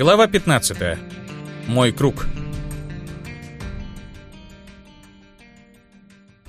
Глава 15. Мой круг.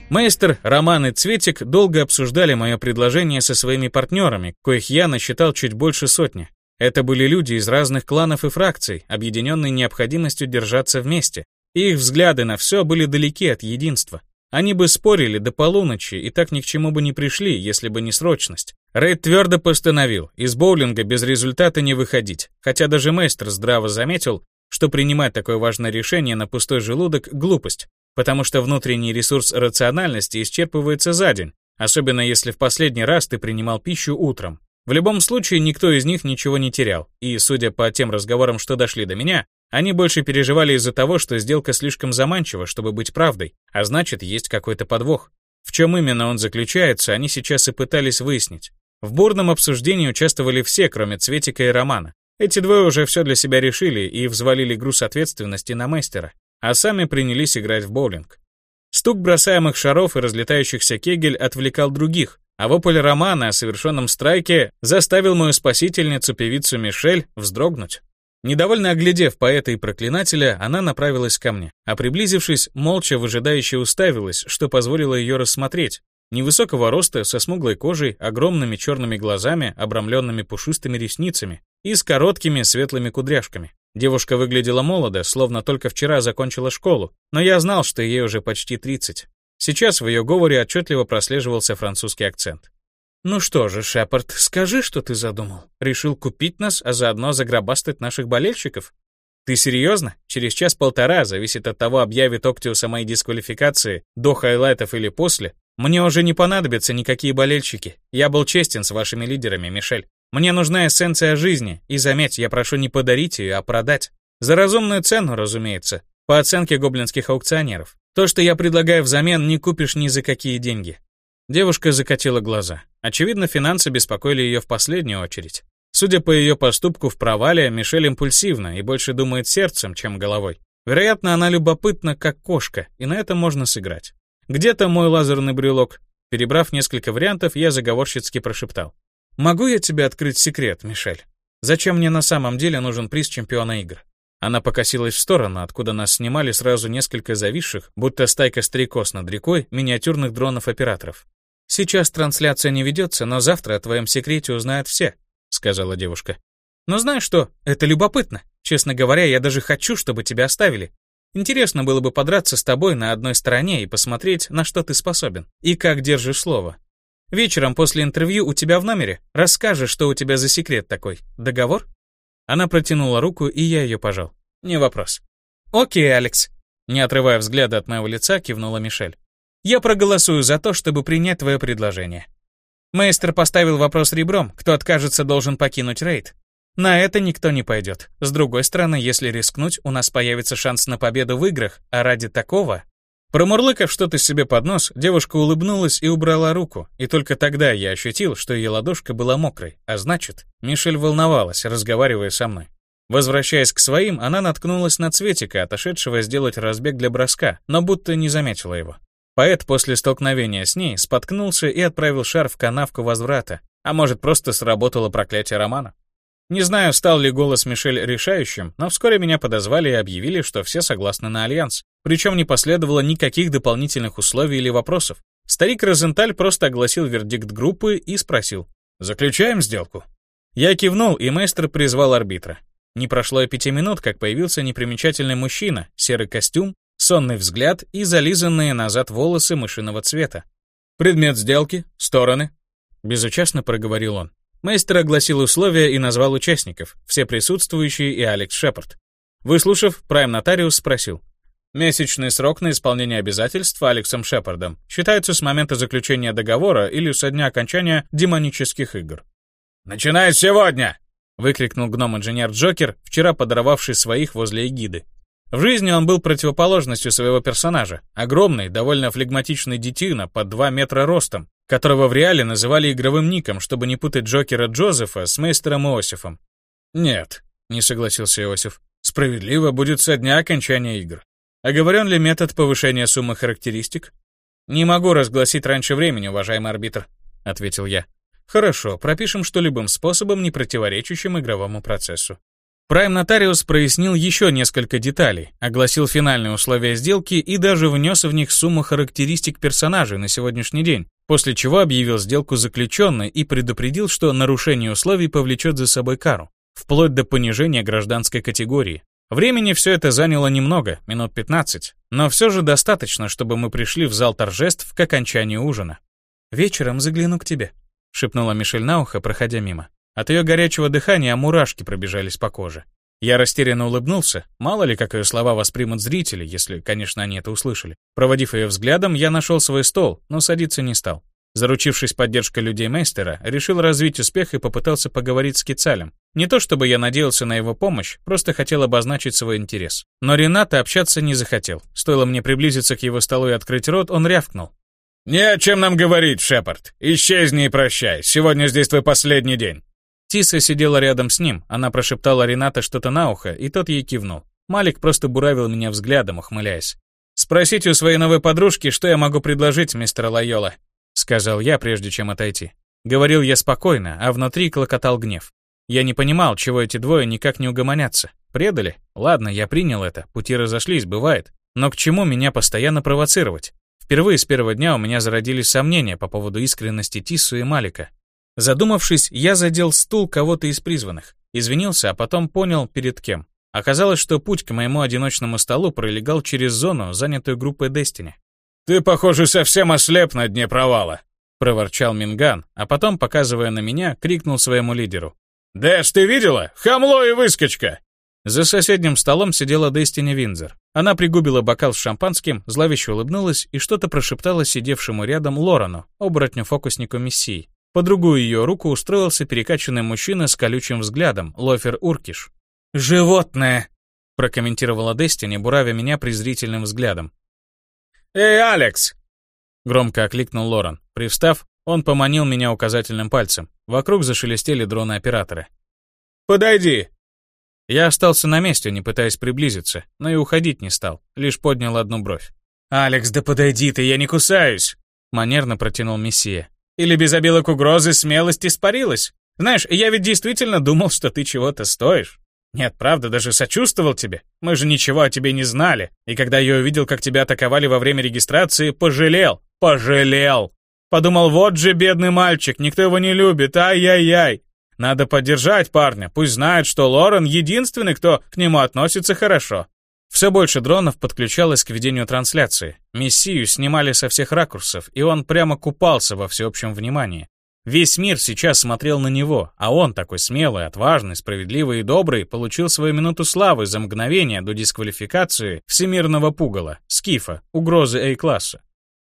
Мейстер, Роман и Цветик долго обсуждали мое предложение со своими партнерами, коих я насчитал чуть больше сотни. Это были люди из разных кланов и фракций, объединенные необходимостью держаться вместе, их взгляды на все были далеки от единства. Они бы спорили до полуночи и так ни к чему бы не пришли, если бы не срочность. Рейд твердо постановил, из боулинга без результата не выходить, хотя даже мейстер здраво заметил, что принимать такое важное решение на пустой желудок – глупость, потому что внутренний ресурс рациональности исчерпывается за день, особенно если в последний раз ты принимал пищу утром. В любом случае, никто из них ничего не терял, и, судя по тем разговорам, что дошли до меня, они больше переживали из-за того, что сделка слишком заманчива, чтобы быть правдой, а значит, есть какой-то подвох. В чем именно он заключается, они сейчас и пытались выяснить. В бурном обсуждении участвовали все, кроме Цветика и Романа. Эти двое уже все для себя решили и взвалили груз ответственности на мастера, а сами принялись играть в боулинг. Стук бросаемых шаров и разлетающихся кегель отвлекал других, а вопль Романа о совершенном страйке заставил мою спасительницу, певицу Мишель, вздрогнуть. Недовольно оглядев поэта и проклинателя, она направилась ко мне, а приблизившись, молча выжидающе уставилась, что позволило ее рассмотреть. Невысокого роста, со смуглой кожей, огромными черными глазами, обрамленными пушистыми ресницами и с короткими светлыми кудряшками. Девушка выглядела молодо, словно только вчера закончила школу, но я знал, что ей уже почти 30. Сейчас в ее говоре отчетливо прослеживался французский акцент. «Ну что же, Шепард, скажи, что ты задумал. Решил купить нас, а заодно заграбастать наших болельщиков? Ты серьезно? Через час-полтора, зависит от того, объявит Октиус о моей дисквалификации, до хайлайтов или после, мне уже не понадобятся никакие болельщики. Я был честен с вашими лидерами, Мишель. Мне нужна эссенция жизни, и заметь, я прошу не подарить ее, а продать. За разумную цену, разумеется, по оценке гоблинских аукционеров. То, что я предлагаю взамен, не купишь ни за какие деньги. Девушка закатила глаза. Очевидно, финансы беспокоили ее в последнюю очередь. Судя по ее поступку в провале, Мишель импульсивна и больше думает сердцем, чем головой. Вероятно, она любопытна, как кошка, и на этом можно сыграть. Где-то мой лазерный брелок. Перебрав несколько вариантов, я заговорщицки прошептал. «Могу я тебе открыть секрет, Мишель? Зачем мне на самом деле нужен приз чемпиона игр?» Она покосилась в сторону, откуда нас снимали сразу несколько зависших, будто стайка стрекоз над рекой, миниатюрных дронов-операторов. «Сейчас трансляция не ведется, но завтра о твоем секрете узнают все», — сказала девушка. «Но знаешь что, это любопытно. Честно говоря, я даже хочу, чтобы тебя оставили. Интересно было бы подраться с тобой на одной стороне и посмотреть, на что ты способен, и как держишь слово. Вечером после интервью у тебя в номере расскажешь, что у тебя за секрет такой. Договор?» Она протянула руку, и я ее пожал. «Не вопрос». «Окей, Алекс». Не отрывая взгляда от моего лица, кивнула Мишель. Я проголосую за то, чтобы принять твое предложение. Мейстер поставил вопрос ребром, кто откажется, должен покинуть рейд. На это никто не пойдет. С другой стороны, если рискнуть, у нас появится шанс на победу в играх, а ради такого... Промурлыкав что-то себе под нос, девушка улыбнулась и убрала руку, и только тогда я ощутил, что ее ладошка была мокрой, а значит, Мишель волновалась, разговаривая со мной. Возвращаясь к своим, она наткнулась на Цветика, отошедшего сделать разбег для броска, но будто не заметила его. Поэт после столкновения с ней споткнулся и отправил шар в канавку возврата, а может просто сработало проклятие романа. Не знаю, стал ли голос Мишель решающим, но вскоре меня подозвали и объявили, что все согласны на альянс. Причем не последовало никаких дополнительных условий или вопросов. Старик Розенталь просто огласил вердикт группы и спросил. «Заключаем сделку?» Я кивнул, и мастер призвал арбитра. Не прошло и пяти минут, как появился непримечательный мужчина, серый костюм, сонный взгляд и зализанные назад волосы мышиного цвета. «Предмет сделки? Стороны?» Безучастно проговорил он. Мейстер огласил условия и назвал участников, все присутствующие и Алекс Шепард. Выслушав, прайм-нотариус спросил. Месячный срок на исполнение обязательств Алексом Шепардом считается с момента заключения договора или со дня окончания демонических игр. «Начинай сегодня!» — выкрикнул гном-инженер Джокер, вчера подорвавший своих возле эгиды. В жизни он был противоположностью своего персонажа. Огромный, довольно флегматичный детина под 2 метра ростом, которого в реале называли игровым ником, чтобы не путать Джокера Джозефа с мейстером Иосифом. «Нет», — не согласился Иосиф, — «справедливо будет со дня окончания игр». Оговорен ли метод повышения суммы характеристик? «Не могу разгласить раньше времени, уважаемый арбитр», — ответил я. «Хорошо, пропишем что любым способом, не противоречащим игровому процессу». Прайм Нотариус прояснил еще несколько деталей, огласил финальные условия сделки и даже внес в них сумму характеристик персонажей на сегодняшний день, после чего объявил сделку заключенной и предупредил, что нарушение условий повлечет за собой кару, вплоть до понижения гражданской категории. Времени все это заняло немного, минут 15, но все же достаточно, чтобы мы пришли в зал торжеств к окончанию ужина. «Вечером загляну к тебе», — шепнула Мишель на ухо, проходя мимо. От ее горячего дыхания мурашки пробежались по коже. Я растерянно улыбнулся, мало ли как ее слова воспримут зрители, если, конечно, они это услышали. Проводив ее взглядом, я нашел свой стол, но садиться не стал. Заручившись поддержкой людей мейстера, решил развить успех и попытался поговорить с Кицалем. Не то чтобы я надеялся на его помощь, просто хотел обозначить свой интерес. Но Рената общаться не захотел. Стоило мне приблизиться к его столу и открыть рот, он рявкнул. «Не о чем нам говорить, Шепард. Исчезни и прощай. Сегодня здесь твой последний день». Тиса сидела рядом с ним, она прошептала Рената что-то на ухо, и тот ей кивнул. Малик просто буравил меня взглядом, ухмыляясь. «Спросите у своей новой подружки, что я могу предложить, мистер Лайола», — сказал я, прежде чем отойти. Говорил я спокойно, а внутри клокотал гнев. Я не понимал, чего эти двое никак не угомонятся. Предали? Ладно, я принял это, пути разошлись, бывает. Но к чему меня постоянно провоцировать? Впервые с первого дня у меня зародились сомнения по поводу искренности Тиссу и Малика. Задумавшись, я задел стул кого-то из призванных. Извинился, а потом понял, перед кем. Оказалось, что путь к моему одиночному столу пролегал через зону, занятую группой Дестини. «Ты, похоже, совсем ослеп на дне провала», — проворчал Минган, а потом, показывая на меня, крикнул своему лидеру. «Дэш, ты видела? Хамло и выскочка!» За соседним столом сидела Дестини Винзер. Она пригубила бокал с шампанским, зловеще улыбнулась и что-то прошептала сидевшему рядом Лорану, оборотню-фокуснику Мессии. По другую ее руку устроился перекачанный мужчина с колючим взглядом, Лофер Уркиш. «Животное!» — прокомментировала Дестини, буравя меня презрительным взглядом. «Эй, Алекс!» Громко окликнул Лоран. Привстав, он поманил меня указательным пальцем. Вокруг зашелестели дроны-операторы. «Подойди!» Я остался на месте, не пытаясь приблизиться, но и уходить не стал, лишь поднял одну бровь. «Алекс, да подойди ты, я не кусаюсь!» Манерно протянул Мессия. «Или без обилок угрозы смелость испарилась? Знаешь, я ведь действительно думал, что ты чего-то стоишь. Нет, правда, даже сочувствовал тебе. Мы же ничего о тебе не знали. И когда я увидел, как тебя атаковали во время регистрации, пожалел. Пожалел. Подумал, вот же бедный мальчик, никто его не любит, ай-яй-яй. Надо поддержать парня, пусть знает, что Лорен единственный, кто к нему относится хорошо. Все больше дронов подключалось к ведению трансляции. Мессию снимали со всех ракурсов, и он прямо купался во всеобщем внимании. Весь мир сейчас смотрел на него, а он, такой смелый, отважный, справедливый и добрый, получил свою минуту славы за мгновение до дисквалификации всемирного пугала, скифа, угрозы A-класса.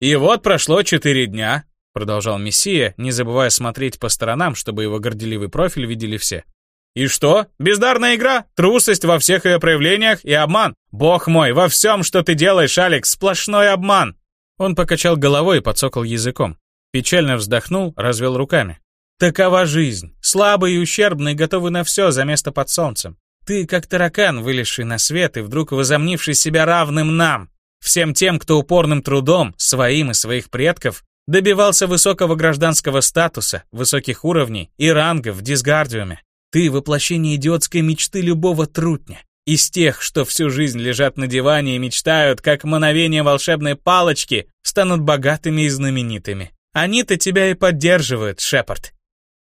«И вот прошло четыре дня», — продолжал Мессия, не забывая смотреть по сторонам, чтобы его горделивый профиль видели все. «И что? Бездарная игра? Трусость во всех ее проявлениях и обман? Бог мой, во всем, что ты делаешь, Алекс, сплошной обман!» Он покачал головой и подсокал языком. Печально вздохнул, развел руками. Такова жизнь. Слабый и ущербный, готовый на все за место под солнцем. Ты как таракан, вылезший на свет и вдруг возомнивший себя равным нам. Всем тем, кто упорным трудом, своим и своих предков, добивался высокого гражданского статуса, высоких уровней и рангов в дисгардиуме. Ты воплощение идиотской мечты любого трутня. Из тех, что всю жизнь лежат на диване и мечтают, как мановение волшебной палочки, станут богатыми и знаменитыми. Они-то тебя и поддерживают, Шепард.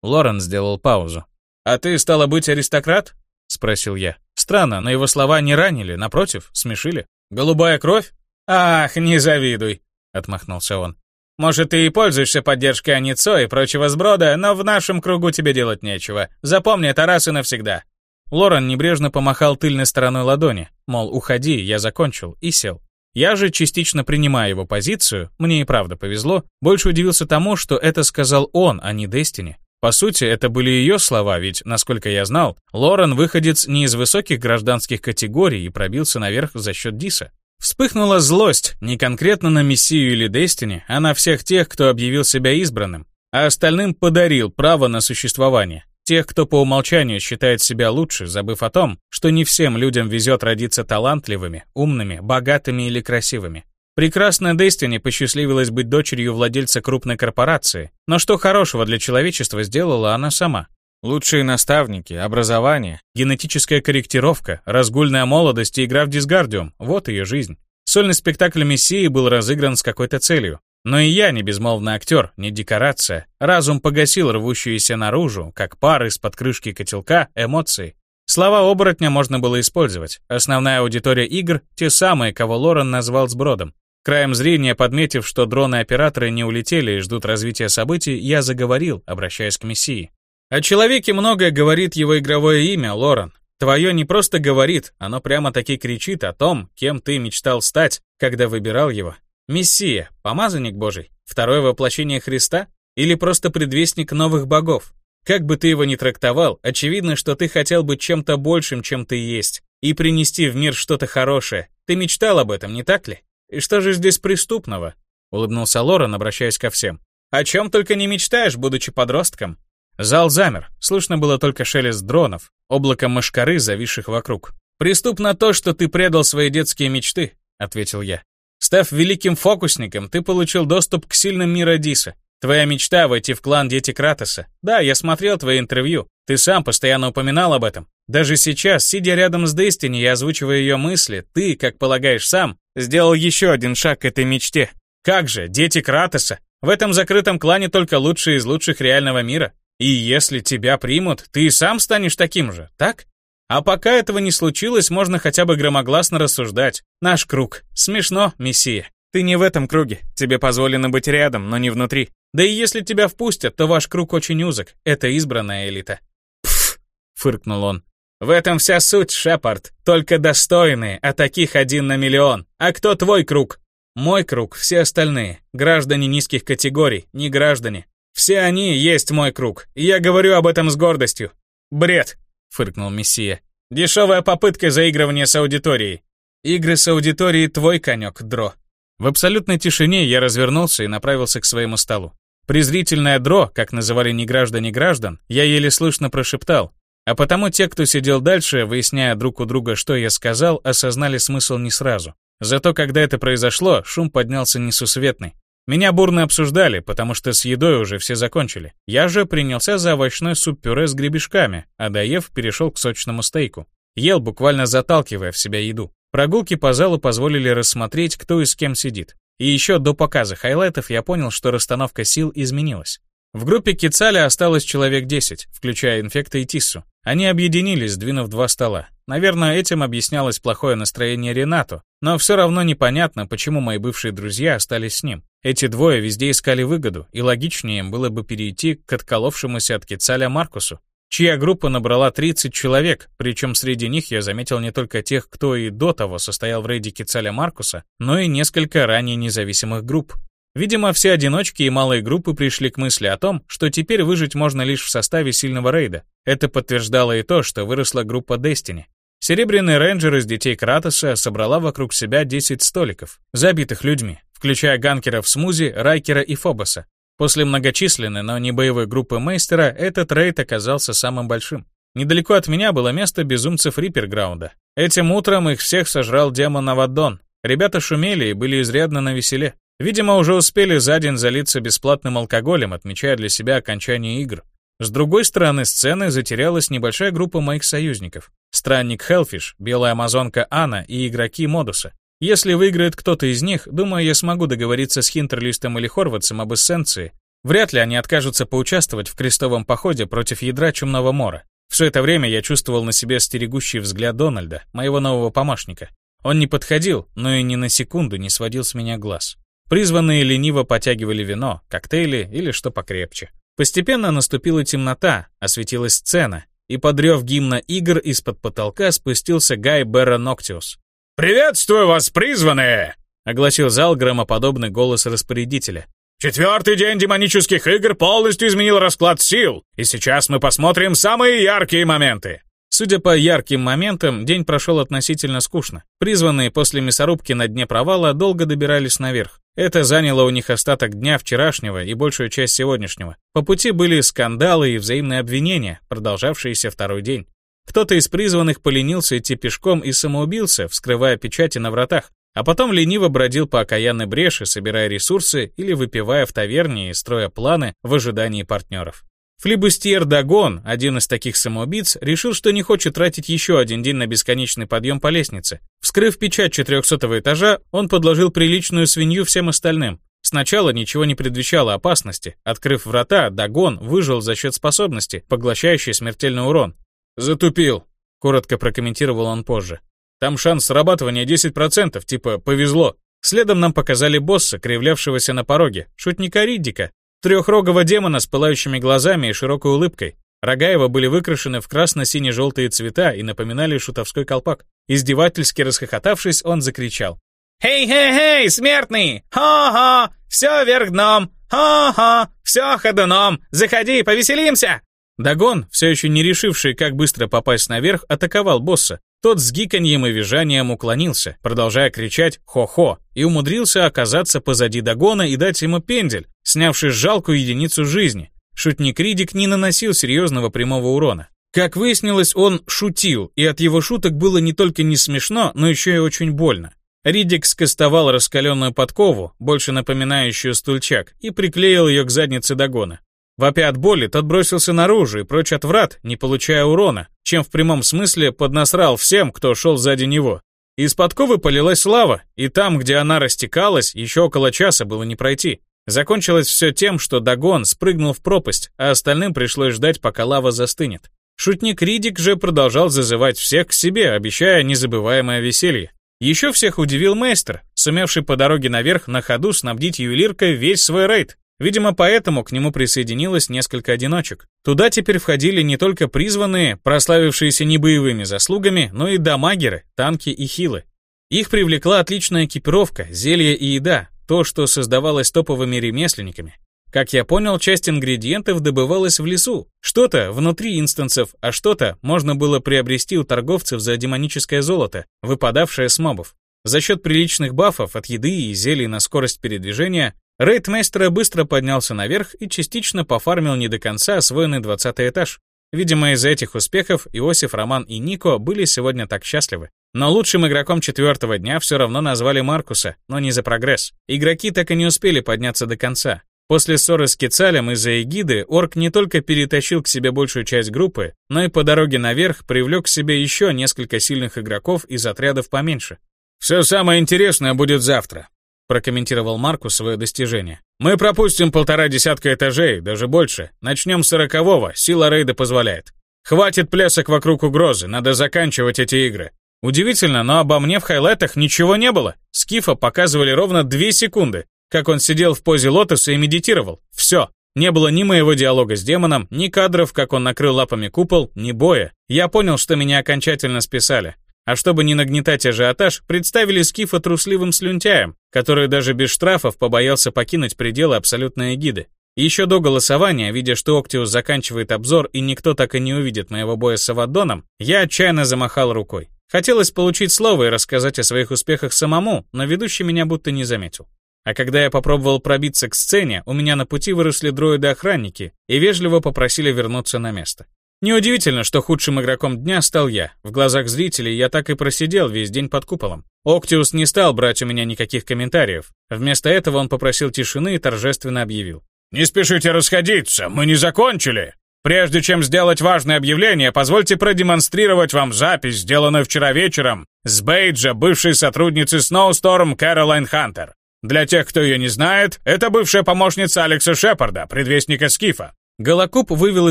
Лорен сделал паузу. «А ты, стало быть, аристократ?» — спросил я. Странно, но его слова не ранили, напротив, смешили. «Голубая кровь? Ах, не завидуй!» — отмахнулся он. «Может, ты и пользуешься поддержкой Аницо и прочего сброда, но в нашем кругу тебе делать нечего. Запомни это раз и навсегда». Лорен небрежно помахал тыльной стороной ладони, мол, уходи, я закончил, и сел. Я же, частично принимая его позицию, мне и правда повезло, больше удивился тому, что это сказал он, а не Дестини. По сути, это были ее слова, ведь, насколько я знал, Лорен выходец не из высоких гражданских категорий и пробился наверх за счет Диса. Вспыхнула злость не конкретно на Мессию или Дестини, а на всех тех, кто объявил себя избранным, а остальным подарил право на существование. Тех, кто по умолчанию считает себя лучше, забыв о том, что не всем людям везет родиться талантливыми, умными, богатыми или красивыми. Прекрасная Дестини посчастливилась быть дочерью владельца крупной корпорации, но что хорошего для человечества сделала она сама? Лучшие наставники, образование, генетическая корректировка, разгульная молодость и игра в дисгардиум — вот ее жизнь. Сольный спектакль Мессии был разыгран с какой-то целью. Но и я не безмолвный актер, не декорация. Разум погасил рвущиеся наружу, как пар из-под крышки котелка, эмоции. Слова оборотня можно было использовать. Основная аудитория игр — те самые, кого Лорен назвал сбродом. Краем зрения, подметив, что дроны-операторы не улетели и ждут развития событий, я заговорил, обращаясь к Мессии. О человеке многое говорит его игровое имя, Лорен. Твое не просто говорит, оно прямо-таки кричит о том, кем ты мечтал стать, когда выбирал его. Мессия, помазанник Божий, второе воплощение Христа или просто предвестник новых богов? Как бы ты его ни трактовал, очевидно, что ты хотел быть чем-то большим, чем ты есть, и принести в мир что-то хорошее. Ты мечтал об этом, не так ли? И что же здесь преступного? Улыбнулся Лорен, обращаясь ко всем. О чем только не мечтаешь, будучи подростком. Зал замер, слышно было только шелест дронов, облако мошкары, зависших вокруг. «Преступно то, что ты предал свои детские мечты», — ответил я. «Став великим фокусником, ты получил доступ к сильным мира Диса. Твоя мечта — войти в клан Дети Кратоса. Да, я смотрел твои интервью, ты сам постоянно упоминал об этом. Даже сейчас, сидя рядом с Дестини и озвучивая ее мысли, ты, как полагаешь сам, сделал еще один шаг к этой мечте. Как же, Дети Кратоса? В этом закрытом клане только лучшие из лучших реального мира. И если тебя примут, ты и сам станешь таким же, так? А пока этого не случилось, можно хотя бы громогласно рассуждать. Наш круг. Смешно, мессия. Ты не в этом круге. Тебе позволено быть рядом, но не внутри. Да и если тебя впустят, то ваш круг очень узок. Это избранная элита. Пф, фыркнул он. В этом вся суть, Шепард. Только достойные, а таких один на миллион. А кто твой круг? Мой круг, все остальные. Граждане низких категорий, не граждане. Все они есть мой круг, и я говорю об этом с гордостью. Бред, фыркнул Мессия. Дешевая попытка заигрывания с аудиторией. Игры с аудиторией твой конек, Дро. В абсолютной тишине я развернулся и направился к своему столу. Презрительное дро, как называли неграждане граждан, я еле слышно прошептал, а потому те, кто сидел дальше, выясняя друг у друга, что я сказал, осознали смысл не сразу. Зато когда это произошло, шум поднялся несусветный. Меня бурно обсуждали, потому что с едой уже все закончили. Я же принялся за овощной суп-пюре с гребешками, а доев перешел к сочному стейку. Ел, буквально заталкивая в себя еду. Прогулки по залу позволили рассмотреть, кто и с кем сидит. И еще до показа хайлайтов я понял, что расстановка сил изменилась. В группе Кицаля осталось человек 10, включая инфекта и Тиссу. Они объединились, сдвинув два стола. Наверное, этим объяснялось плохое настроение Ренату, но все равно непонятно, почему мои бывшие друзья остались с ним. Эти двое везде искали выгоду, и логичнее им было бы перейти к отколовшемуся от Кицаля Маркусу, чья группа набрала 30 человек, причем среди них я заметил не только тех, кто и до того состоял в рейде Кицаля Маркуса, но и несколько ранее независимых групп. Видимо, все одиночки и малые группы пришли к мысли о том, что теперь выжить можно лишь в составе сильного рейда. Это подтверждало и то, что выросла группа Destiny. Серебряный рейнджер из детей Кратоса собрала вокруг себя 10 столиков, забитых людьми, включая ганкеров Смузи, Райкера и Фобоса. После многочисленной, но не боевой группы Мейстера, этот рейд оказался самым большим. Недалеко от меня было место безумцев Рипперграунда. Этим утром их всех сожрал демон Аваддон. Ребята шумели и были изрядно на веселе. Видимо, уже успели за день залиться бесплатным алкоголем, отмечая для себя окончание игр. С другой стороны сцены затерялась небольшая группа моих союзников. Странник Хелфиш, белая амазонка Анна и игроки Модуса. Если выиграет кто-то из них, думаю, я смогу договориться с Хинтерлистом или Хорватсом об эссенции. Вряд ли они откажутся поучаствовать в крестовом походе против ядра Чумного Мора. Все это время я чувствовал на себе стерегущий взгляд Дональда, моего нового помощника. Он не подходил, но и ни на секунду не сводил с меня глаз. Призванные лениво потягивали вино, коктейли или что покрепче. Постепенно наступила темнота, осветилась сцена, и под рев гимна игр из-под потолка спустился Гай Берра Ноктиус. «Приветствую вас, призванные!» — огласил зал громоподобный голос распорядителя. «Четвертый день демонических игр полностью изменил расклад сил, и сейчас мы посмотрим самые яркие моменты. Судя по ярким моментам, день прошел относительно скучно. Призванные после мясорубки на дне провала долго добирались наверх. Это заняло у них остаток дня вчерашнего и большую часть сегодняшнего. По пути были скандалы и взаимные обвинения, продолжавшиеся второй день. Кто-то из призванных поленился идти пешком и самоубился, вскрывая печати на вратах, а потом лениво бродил по окаянной бреши, собирая ресурсы или выпивая в таверне и строя планы в ожидании партнеров. Флибустьер Дагон, один из таких самоубийц, решил, что не хочет тратить еще один день на бесконечный подъем по лестнице. Вскрыв печать 400 этажа, он подложил приличную свинью всем остальным. Сначала ничего не предвещало опасности. Открыв врата, Дагон выжил за счет способности, поглощающей смертельный урон. «Затупил», — коротко прокомментировал он позже. «Там шанс срабатывания 10%, типа повезло». Следом нам показали босса, кривлявшегося на пороге, шутника Риддика, трехрогого демона с пылающими глазами и широкой улыбкой. Рога его были выкрашены в красно-сине-желтые цвета и напоминали шутовской колпак. Издевательски расхохотавшись, он закричал. «Хей-хей-хей, смертный! Хо-хо! Все вверх дном! Хо-хо! Все ходуном! Заходи, повеселимся!» Дагон, все еще не решивший, как быстро попасть наверх, атаковал босса. Тот с гиканьем и визжанием уклонился, продолжая кричать «хо-хо», и умудрился оказаться позади Дагона и дать ему пендель, снявший жалкую единицу жизни. Шутник Ридик не наносил серьезного прямого урона. Как выяснилось, он шутил, и от его шуток было не только не смешно, но еще и очень больно. Ридик скостовал раскаленную подкову, больше напоминающую стульчак, и приклеил ее к заднице Дагона. Вопя от боли, тот бросился наружу и прочь от врат, не получая урона, чем в прямом смысле поднасрал всем, кто шел сзади него. Из подковы полилась лава, и там, где она растекалась, еще около часа было не пройти. Закончилось все тем, что Дагон спрыгнул в пропасть, а остальным пришлось ждать, пока лава застынет. Шутник Ридик же продолжал зазывать всех к себе, обещая незабываемое веселье. Еще всех удивил мейстер, сумевший по дороге наверх на ходу снабдить ювелиркой весь свой рейд, Видимо, поэтому к нему присоединилось несколько одиночек. Туда теперь входили не только призванные, прославившиеся не боевыми заслугами, но и дамагеры, танки и хилы. Их привлекла отличная экипировка, зелья и еда, то, что создавалось топовыми ремесленниками. Как я понял, часть ингредиентов добывалась в лесу, что-то внутри инстансов, а что-то можно было приобрести у торговцев за демоническое золото, выпадавшее с мобов. За счет приличных бафов от еды и зелий на скорость передвижения Рейтмейстера быстро поднялся наверх и частично пофармил не до конца освоенный 20 этаж. Видимо, из-за этих успехов Иосиф, Роман и Нико были сегодня так счастливы. Но лучшим игроком четвертого дня все равно назвали Маркуса, но не за прогресс. Игроки так и не успели подняться до конца. После ссоры с Кицалем из-за эгиды Орк не только перетащил к себе большую часть группы, но и по дороге наверх привлек к себе еще несколько сильных игроков из отрядов поменьше. «Все самое интересное будет завтра», прокомментировал Марку свое достижение. «Мы пропустим полтора десятка этажей, даже больше. Начнем с сорокового, сила рейда позволяет. Хватит плясок вокруг угрозы, надо заканчивать эти игры. Удивительно, но обо мне в хайлайтах ничего не было. Скифа показывали ровно две секунды, как он сидел в позе лотоса и медитировал. Все. Не было ни моего диалога с демоном, ни кадров, как он накрыл лапами купол, ни боя. Я понял, что меня окончательно списали. А чтобы не нагнетать ажиотаж, представили Скифа трусливым слюнтяем, который даже без штрафов побоялся покинуть пределы абсолютной эгиды. Еще до голосования, видя, что Октиус заканчивает обзор и никто так и не увидит моего боя с Авадоном, я отчаянно замахал рукой. Хотелось получить слово и рассказать о своих успехах самому, но ведущий меня будто не заметил. А когда я попробовал пробиться к сцене, у меня на пути выросли дроиды-охранники и вежливо попросили вернуться на место. Неудивительно, что худшим игроком дня стал я. В глазах зрителей я так и просидел весь день под куполом. Октиус не стал брать у меня никаких комментариев. Вместо этого он попросил тишины и торжественно объявил. «Не спешите расходиться, мы не закончили. Прежде чем сделать важное объявление, позвольте продемонстрировать вам запись, сделанную вчера вечером с бейджа бывшей сотрудницы Snowstorm Кэролайн Хантер. Для тех, кто ее не знает, это бывшая помощница Алекса Шепарда, предвестника Скифа. Голокуб вывел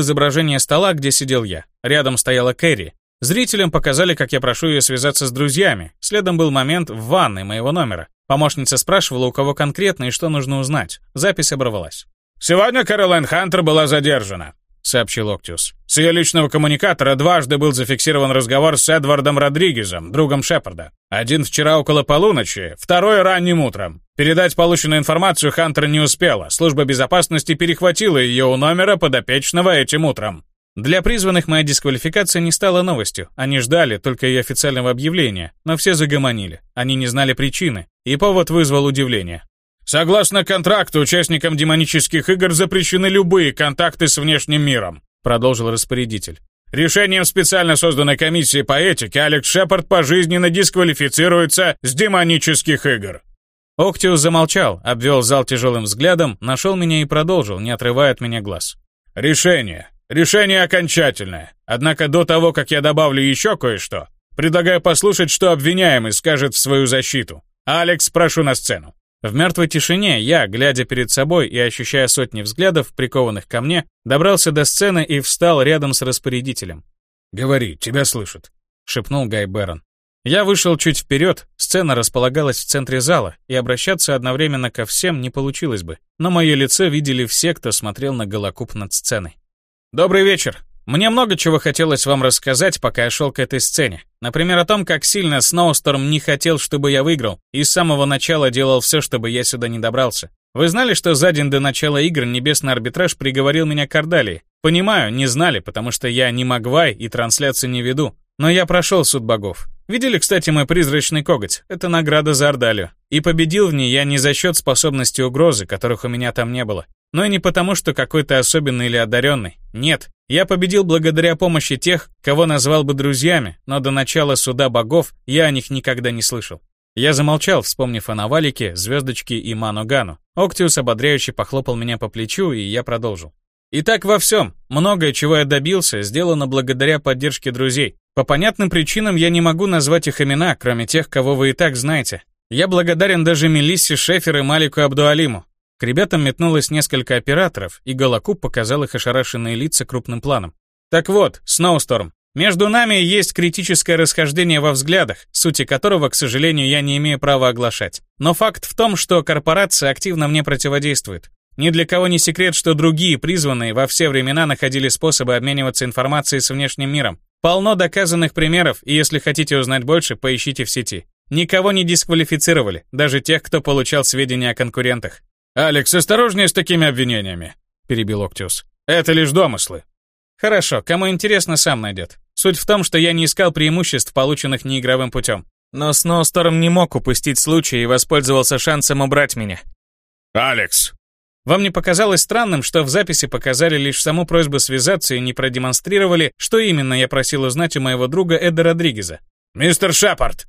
изображение стола, где сидел я. Рядом стояла Кэрри. Зрителям показали, как я прошу ее связаться с друзьями. Следом был момент в ванной моего номера. Помощница спрашивала, у кого конкретно и что нужно узнать. Запись оборвалась. «Сегодня Кэролайн Хантер была задержана сообщил Октиус. С ее личного коммуникатора дважды был зафиксирован разговор с Эдвардом Родригезом, другом Шепарда. Один вчера около полуночи, второй ранним утром. Передать полученную информацию Хантер не успела. Служба безопасности перехватила ее у номера подопечного этим утром. Для призванных моя дисквалификация не стала новостью. Они ждали только ее официального объявления, но все загомонили. Они не знали причины, и повод вызвал удивление. Согласно контракту, участникам демонических игр запрещены любые контакты с внешним миром, продолжил распорядитель. Решением специально созданной комиссии по этике Алекс Шепард пожизненно дисквалифицируется с демонических игр. Октиус замолчал, обвел зал тяжелым взглядом, нашел меня и продолжил, не отрывая от меня глаз. Решение. Решение окончательное. Однако до того, как я добавлю еще кое-что, предлагаю послушать, что обвиняемый скажет в свою защиту. Алекс, прошу на сцену. В мертвой тишине я, глядя перед собой и ощущая сотни взглядов, прикованных ко мне, добрался до сцены и встал рядом с распорядителем. «Говори, тебя слышат», — шепнул Гай Бэрон. Я вышел чуть вперед, сцена располагалась в центре зала, и обращаться одновременно ко всем не получилось бы, но мое лицо видели все, кто смотрел на голокуб над сценой. «Добрый вечер. Мне много чего хотелось вам рассказать, пока я шел к этой сцене. Например, о том, как сильно Сноусторм не хотел, чтобы я выиграл, и с самого начала делал все, чтобы я сюда не добрался. Вы знали, что за день до начала игр Небесный Арбитраж приговорил меня к Ордалии? Понимаю, не знали, потому что я не Магвай и трансляции не веду. Но я прошел суд богов. Видели, кстати, мой призрачный коготь? Это награда за Ордалию. И победил в ней я не за счет способности угрозы, которых у меня там не было. Но и не потому, что какой-то особенный или одаренный. Нет, я победил благодаря помощи тех, кого назвал бы друзьями, но до начала суда богов я о них никогда не слышал. Я замолчал, вспомнив о Навалике, Звездочке и Маногану. Октиус ободряюще похлопал меня по плечу, и я продолжил. Итак, во всем. Многое, чего я добился, сделано благодаря поддержке друзей. По понятным причинам я не могу назвать их имена, кроме тех, кого вы и так знаете. Я благодарен даже Мелиссе Шефер и Малику Абдуалиму. К ребятам метнулось несколько операторов, и Голокуб показал их ошарашенные лица крупным планом. Так вот, Сноусторм, между нами есть критическое расхождение во взглядах, сути которого, к сожалению, я не имею права оглашать. Но факт в том, что корпорация активно мне противодействует. Ни для кого не секрет, что другие призванные во все времена находили способы обмениваться информацией с внешним миром. Полно доказанных примеров, и если хотите узнать больше, поищите в сети. Никого не дисквалифицировали, даже тех, кто получал сведения о конкурентах. «Алекс, осторожнее с такими обвинениями», — перебил Октиус. «Это лишь домыслы». «Хорошо, кому интересно, сам найдет. Суть в том, что я не искал преимуществ, полученных неигровым путем. Но Сноусторм не мог упустить случай и воспользовался шансом убрать меня». «Алекс!» Вам не показалось странным, что в записи показали лишь саму просьбу связаться и не продемонстрировали, что именно я просил узнать у моего друга Эда Родригеза? «Мистер Шепард!»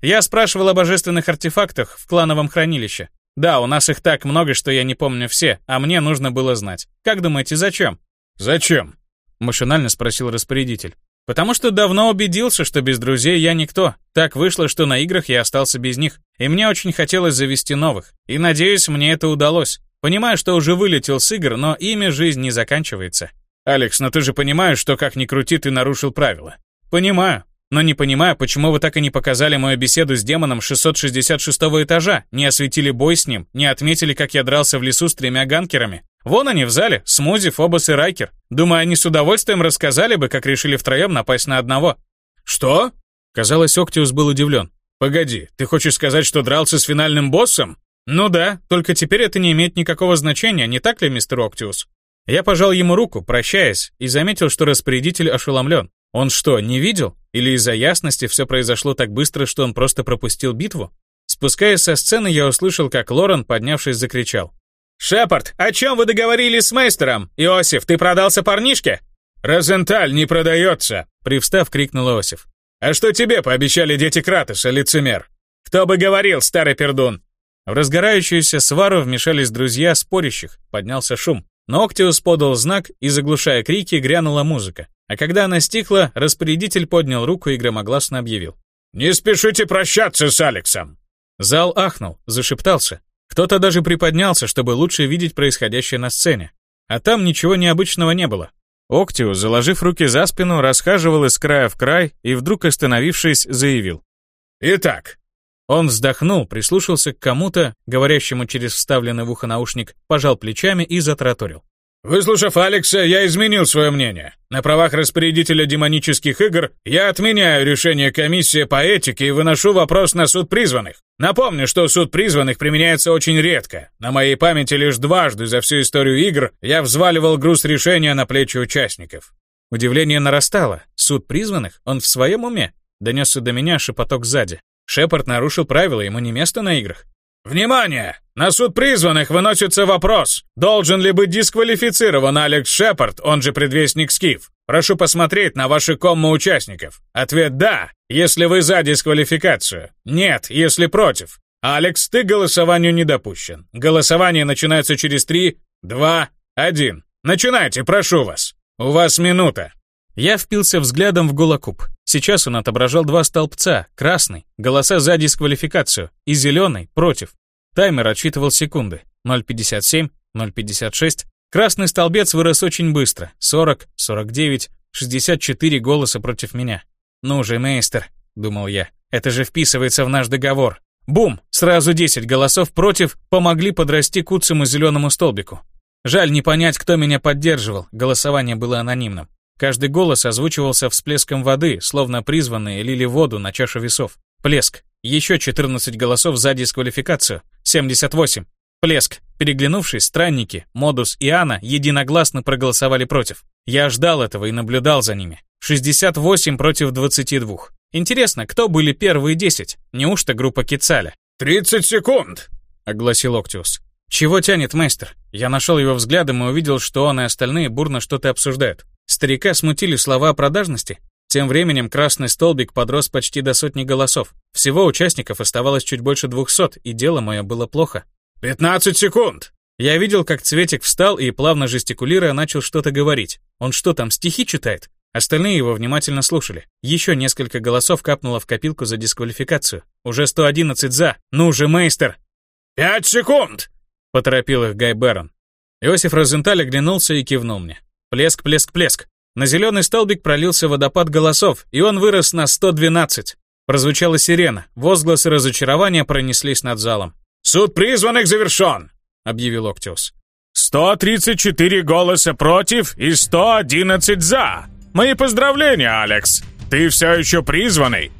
Я спрашивал о божественных артефактах в клановом хранилище. Да, у нас их так много, что я не помню все, а мне нужно было знать. Как думаете, зачем? Зачем? Машинально спросил распорядитель. Потому что давно убедился, что без друзей я никто. Так вышло, что на играх я остался без них. И мне очень хотелось завести новых. И надеюсь, мне это удалось. Понимаю, что уже вылетел с игр, но ими жизнь не заканчивается. Алекс, но ты же понимаешь, что как ни крути, ты нарушил правила. Понимаю. Но не понимаю, почему вы так и не показали мою беседу с демоном 666 этажа, не осветили бой с ним, не отметили, как я дрался в лесу с тремя ганкерами. Вон они в зале, Смузи, Фобос и Райкер. Думаю, они с удовольствием рассказали бы, как решили втроем напасть на одного. Что? Казалось, Октиус был удивлен. Погоди, ты хочешь сказать, что дрался с финальным боссом? Ну да, только теперь это не имеет никакого значения, не так ли, мистер Октиус? Я пожал ему руку, прощаясь, и заметил, что распорядитель ошеломлен. Он что, не видел? Или из-за ясности все произошло так быстро, что он просто пропустил битву? Спускаясь со сцены, я услышал, как Лорен, поднявшись, закричал. «Шепард, о чем вы договорились с мейстером? Иосиф, ты продался парнишке?» «Розенталь не продается!» — привстав, крикнул Иосиф. «А что тебе пообещали дети Кратыша, лицемер?» «Кто бы говорил, старый пердун!» В разгорающуюся свару вмешались друзья спорящих, поднялся шум. Но Октиус подал знак, и, заглушая крики, грянула музыка. А когда она стихла, распорядитель поднял руку и громогласно объявил. «Не спешите прощаться с Алексом!» Зал ахнул, зашептался. Кто-то даже приподнялся, чтобы лучше видеть происходящее на сцене. А там ничего необычного не было. Октиус, заложив руки за спину, расхаживал из края в край и вдруг, остановившись, заявил. «Итак». Он вздохнул, прислушался к кому-то, говорящему через вставленный в ухо наушник, пожал плечами и затраторил. Выслушав Алекса, я изменил свое мнение. На правах распорядителя демонических игр я отменяю решение комиссии по этике и выношу вопрос на суд призванных. Напомню, что суд призванных применяется очень редко. На моей памяти лишь дважды за всю историю игр я взваливал груз решения на плечи участников. Удивление нарастало. Суд призванных? Он в своем уме? Донесся до меня шепоток сзади. Шепард нарушил правила, ему не место на играх. «Внимание! На суд призванных выносится вопрос, должен ли быть дисквалифицирован Алекс Шепард, он же предвестник Скиф. Прошу посмотреть на ваши коммы участников. Ответ «да», если вы за дисквалификацию. «Нет», если против. Алекс, ты голосованию не допущен. Голосование начинается через 3, 2, 1. Начинайте, прошу вас. У вас минута». Я впился взглядом в голокуб. Сейчас он отображал два столбца, красный, голоса за дисквалификацию, и зеленый, против. Таймер отсчитывал секунды. 0.57, 0.56. Красный столбец вырос очень быстро. 40, 49, 64 голоса против меня. «Ну же, мейстер», — думал я, — «это же вписывается в наш договор». Бум! Сразу 10 голосов против помогли подрасти куцому зеленому столбику. Жаль не понять, кто меня поддерживал, голосование было анонимным. Каждый голос озвучивался всплеском воды, словно призванные лили воду на чашу весов. Плеск. Еще 14 голосов за дисквалификацию. 78. Плеск. Переглянувшись, странники, Модус и Анна единогласно проголосовали против. Я ждал этого и наблюдал за ними. 68 против 22. Интересно, кто были первые 10? Неужто группа Кицаля? «30 секунд!» — огласил Октиус. «Чего тянет мастер?» Я нашел его взглядом и увидел, что он и остальные бурно что-то обсуждают. Старика смутили слова о продажности. Тем временем красный столбик подрос почти до сотни голосов. Всего участников оставалось чуть больше двухсот, и дело мое было плохо. «Пятнадцать секунд!» Я видел, как Цветик встал и, плавно жестикулируя, начал что-то говорить. Он что там, стихи читает? Остальные его внимательно слушали. Еще несколько голосов капнуло в копилку за дисквалификацию. Уже 111 за. Ну же, мейстер! «Пять секунд!» — поторопил их Гай Бэрон. Иосиф Розенталь оглянулся и кивнул мне. Плеск, плеск, плеск. На зеленый столбик пролился водопад голосов, и он вырос на 112. Прозвучала сирена, возгласы разочарования пронеслись над залом. «Суд призванных завершен!» — объявил Октиус. «134 голоса против и 111 за! Мои поздравления, Алекс! Ты все еще призванный,